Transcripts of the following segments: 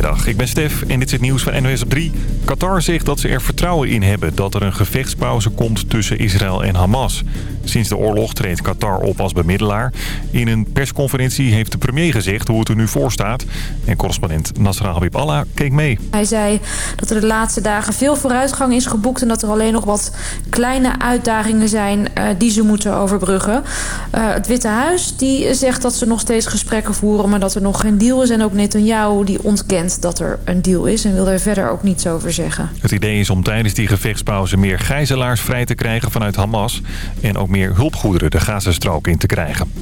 Goedemiddag, ik ben Stef en dit is het nieuws van NOS op 3. Qatar zegt dat ze er vertrouwen in hebben dat er een gevechtspauze komt tussen Israël en Hamas. Sinds de oorlog treedt Qatar op als bemiddelaar. In een persconferentie heeft de premier gezegd hoe het er nu voor staat. En correspondent Nasra Habib Allah keek mee. Hij zei dat er de laatste dagen veel vooruitgang is geboekt... en dat er alleen nog wat kleine uitdagingen zijn uh, die ze moeten overbruggen. Uh, het Witte Huis die zegt dat ze nog steeds gesprekken voeren... maar dat er nog geen deal is. En ook Netanyahu die ontkent dat er een deal is... en wil daar verder ook niets over zeggen. Het idee is om tijdens die gevechtspauze meer gijzelaars vrij te krijgen vanuit Hamas... en ook meer hulpgoederen de Gazastrook in te krijgen.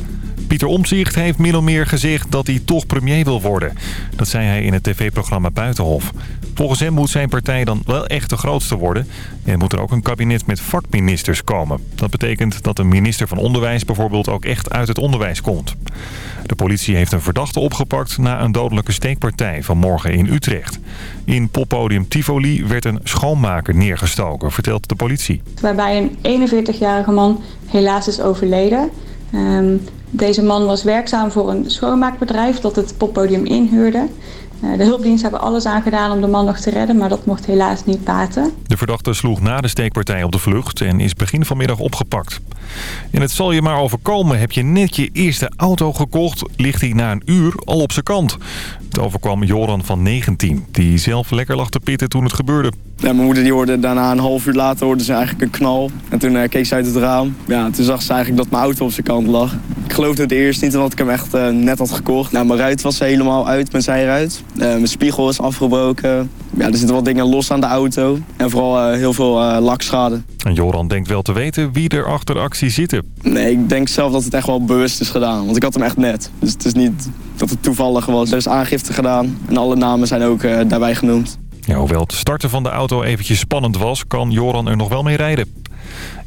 Pieter Omtzigt heeft min of meer gezegd dat hij toch premier wil worden. Dat zei hij in het tv-programma Buitenhof. Volgens hem moet zijn partij dan wel echt de grootste worden. En moet er ook een kabinet met vakministers komen. Dat betekent dat een minister van Onderwijs bijvoorbeeld ook echt uit het onderwijs komt. De politie heeft een verdachte opgepakt na een dodelijke steekpartij vanmorgen in Utrecht. In poppodium Tivoli werd een schoonmaker neergestoken, vertelt de politie. Waarbij een 41-jarige man helaas is overleden. Um, deze man was werkzaam voor een schoonmaakbedrijf dat het poppodium inhuurde. De hulpdiensten hebben alles aangedaan om de man nog te redden, maar dat mocht helaas niet baten. De verdachte sloeg na de steekpartij op de vlucht en is begin vanmiddag opgepakt. En het zal je maar overkomen. Heb je net je eerste auto gekocht, ligt hij na een uur al op zijn kant. Het overkwam Joran van 19, die zelf lekker lag te pitten toen het gebeurde. Ja, mijn moeder die hoorde daarna een half uur later hoorde ze eigenlijk een knal. En toen uh, keek ze uit het raam. Ja, toen zag ze eigenlijk dat mijn auto op zijn kant lag. Ik geloofde het eerst niet, want ik hem echt uh, net had gekocht. Nou, mijn ruit was helemaal uit, mijn zijruit. Uh, mijn spiegel is afgebroken. Ja, er zitten wat dingen los aan de auto. En vooral heel veel lakschade. En Joran denkt wel te weten wie er achter actie zitten. Nee, ik denk zelf dat het echt wel bewust is gedaan. Want ik had hem echt net. Dus het is niet dat het toevallig was. Er is aangifte gedaan en alle namen zijn ook daarbij genoemd. Ja, hoewel het starten van de auto eventjes spannend was, kan Joran er nog wel mee rijden.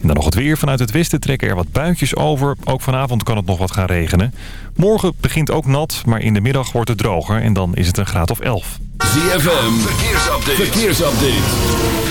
En dan nog het weer. Vanuit het westen trekken er wat buitjes over. Ook vanavond kan het nog wat gaan regenen. Morgen begint ook nat, maar in de middag wordt het droger. En dan is het een graad of 11. ZFM, verkeersupdate. verkeersupdate.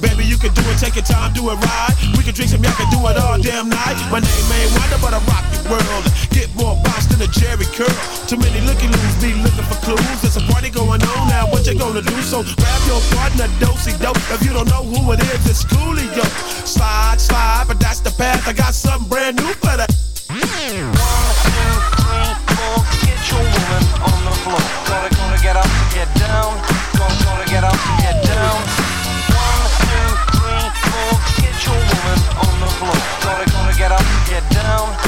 Baby, you can do it, take your time, do it right. We can drink some, y'all can do it all damn night. My name ain't Wonder, but I rock the world. Get more bounce than a Jheri curl. Too many looky loos be looking for clues. There's a party going on now, what you gonna do? So grab your partner, dosey dope. If you don't know who it is, it's Coolio. Slide, slide, but that's the path. I got something brand new for that. One, two, three, four, get your woman on the floor. Gotta, gotta get up, get down. Get down.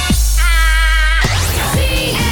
Heaven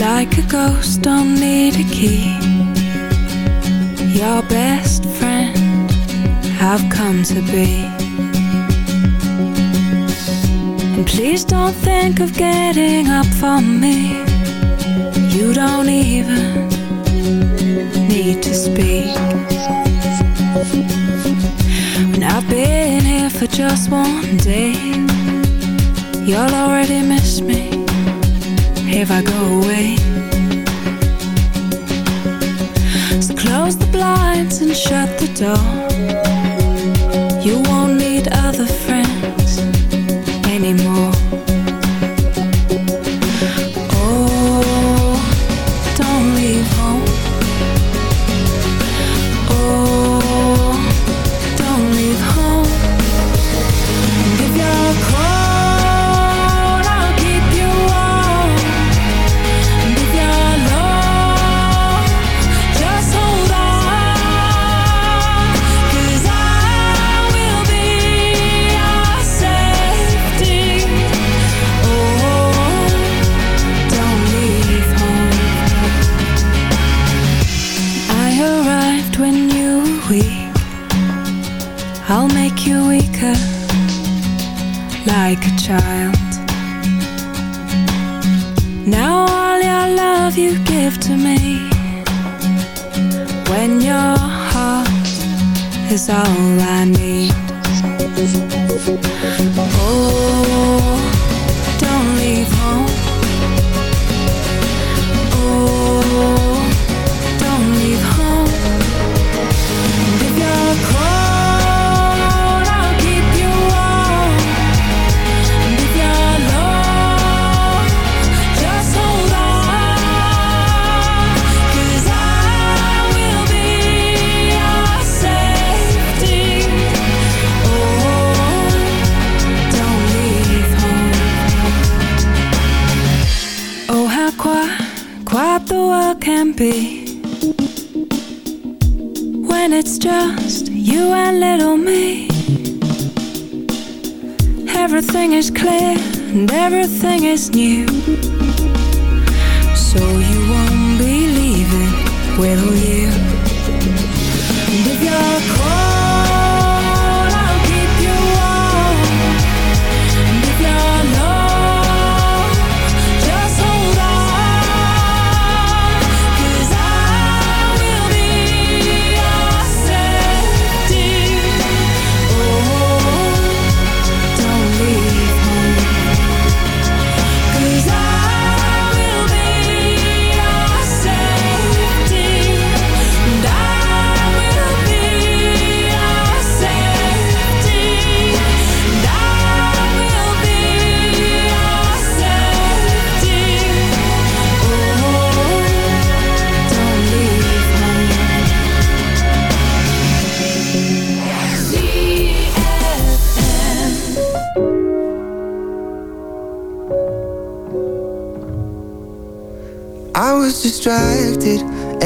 Like a ghost, don't need a key. Your best friend, I've come to be. And please don't think of getting up for me. You don't even need to speak. Just one day, you'll already miss me if I go away. So close the blinds and shut the door.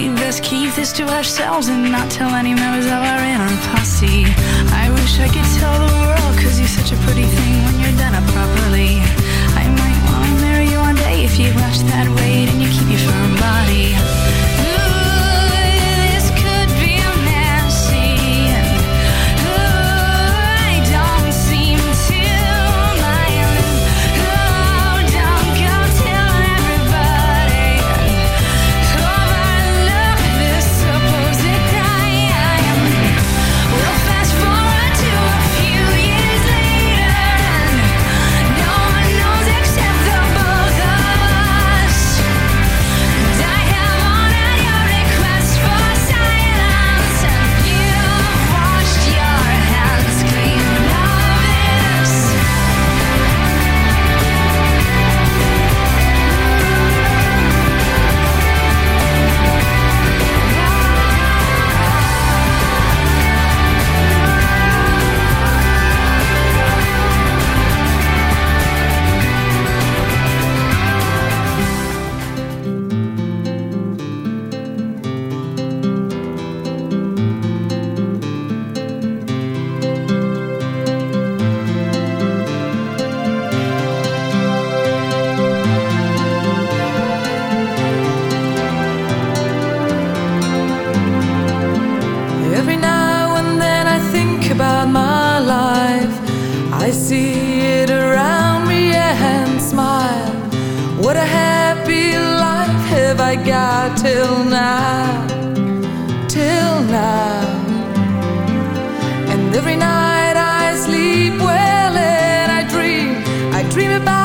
leave this, keep this to ourselves and not tell any members of our inner posse. I wish I could tell the world, cause you're such a pretty thing when you're done up properly. I might wanna marry you one day if you watch that weight and you keep your firm body. dream about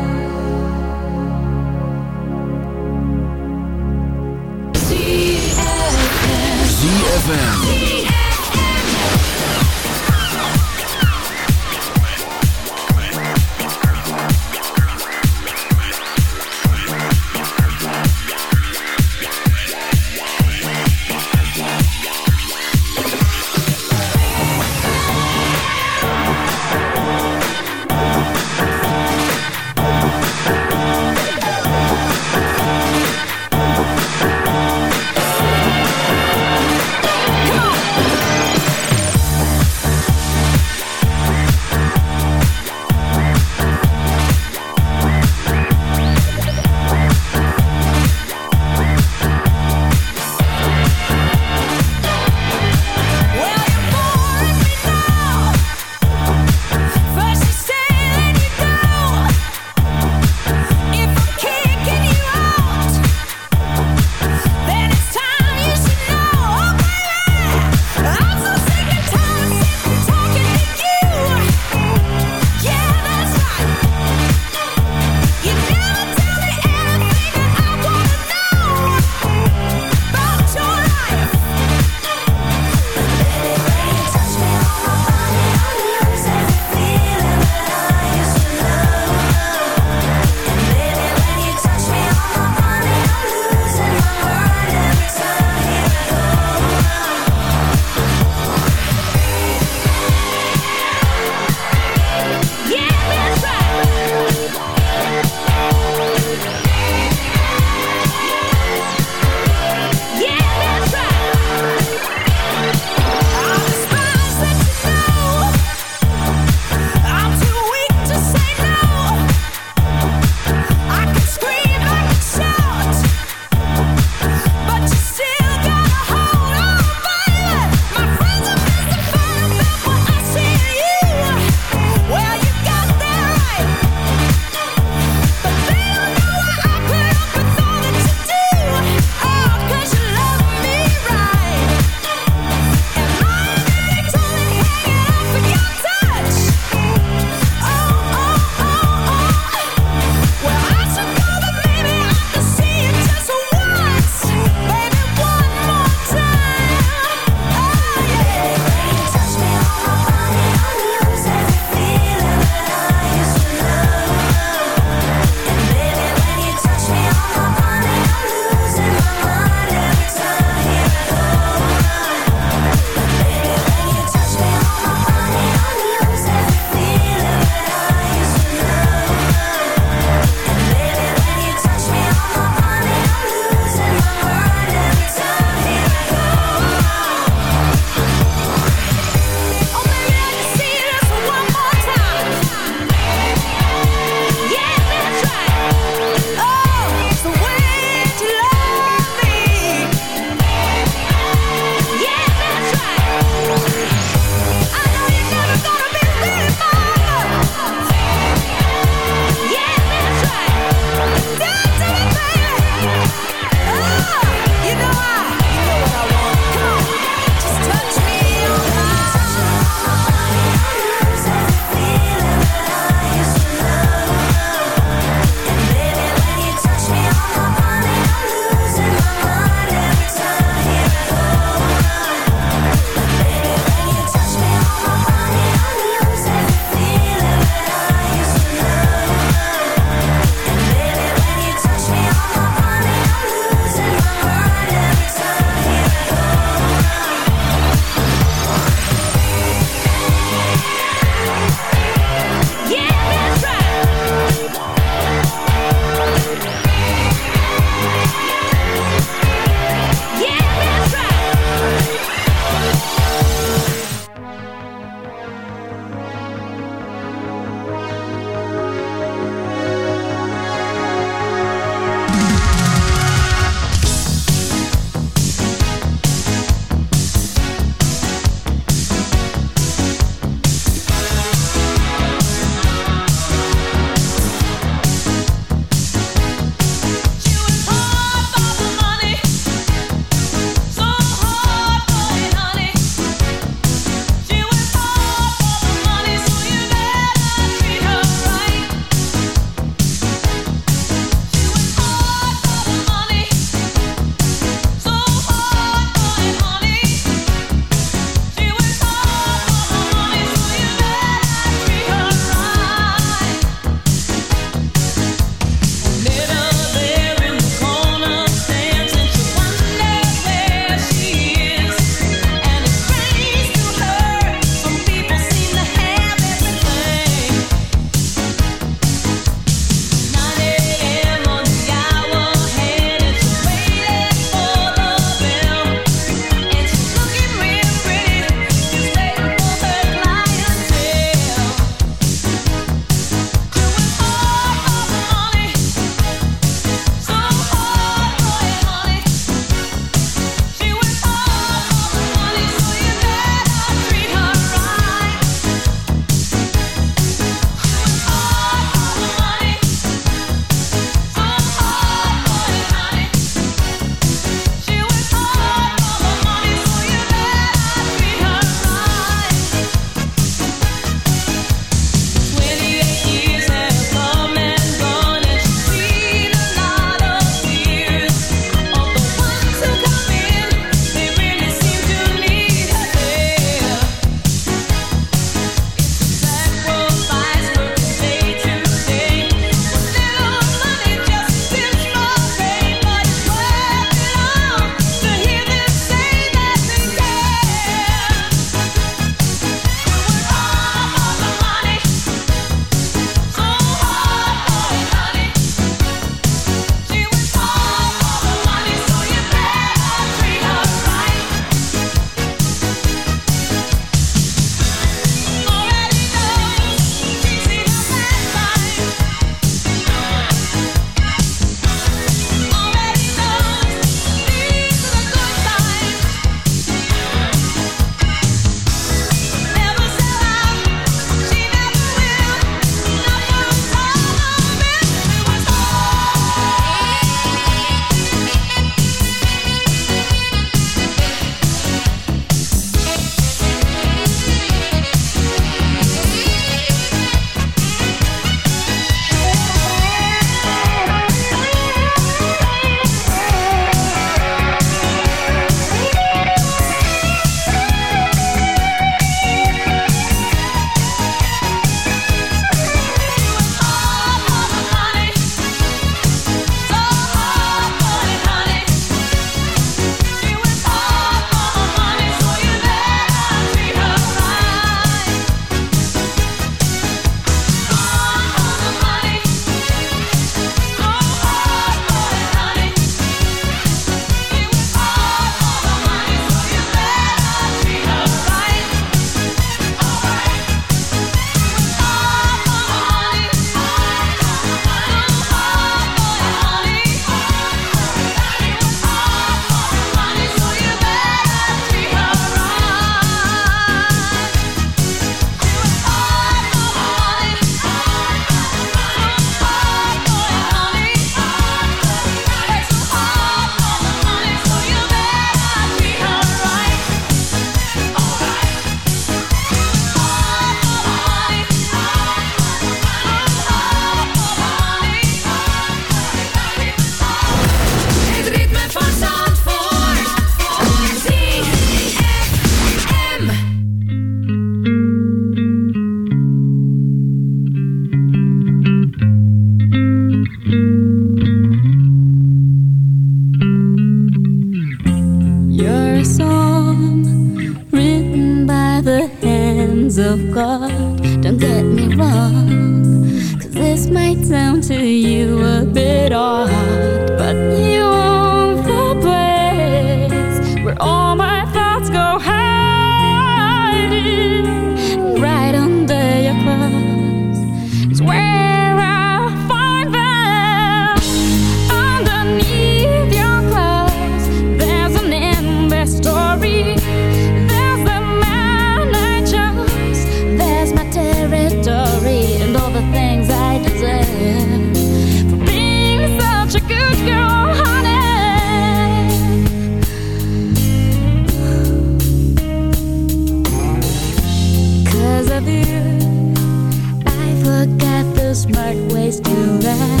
smart ways to lie.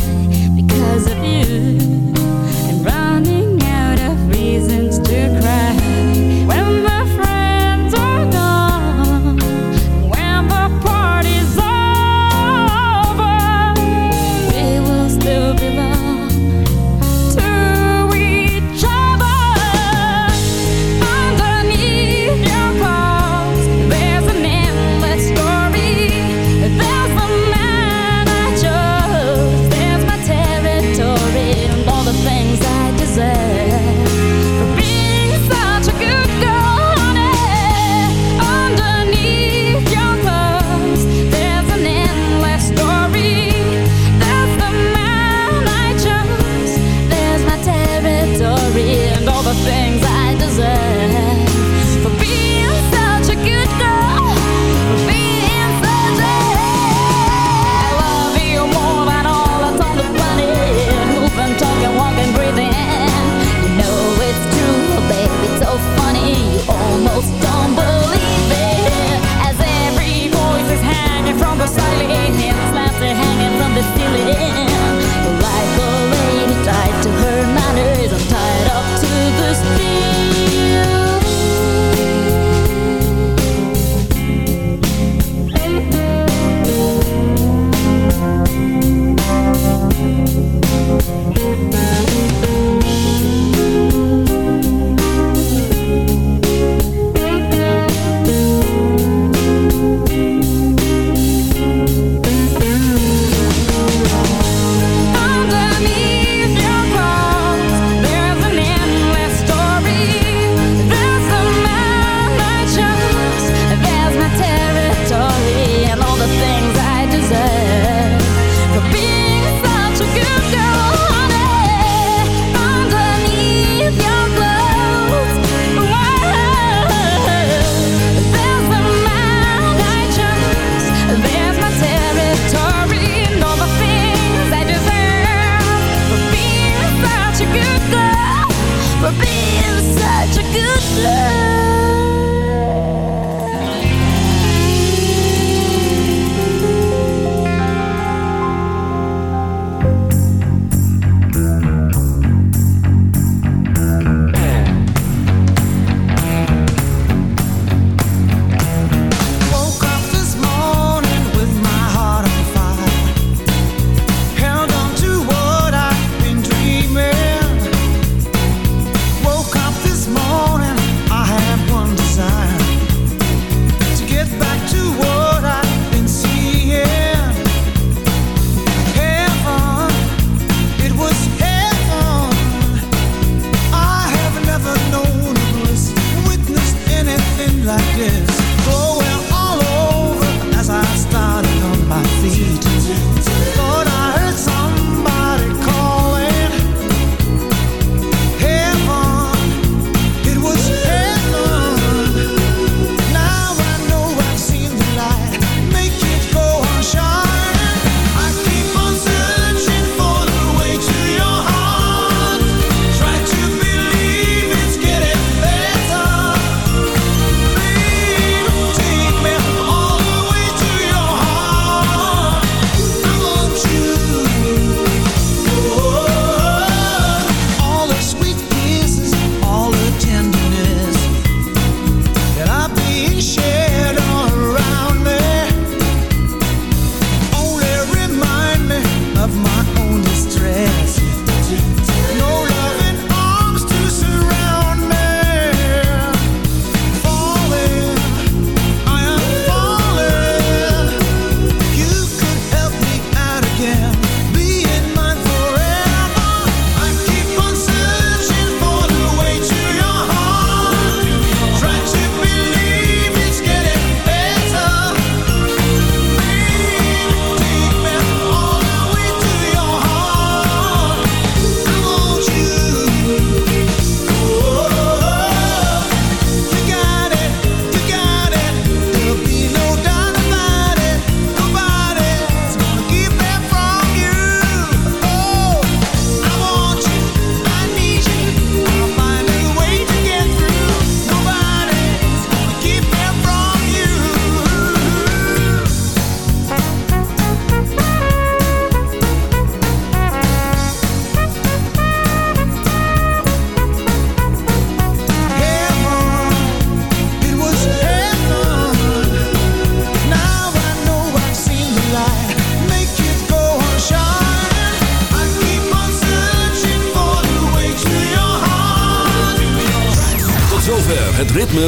Because of you, and running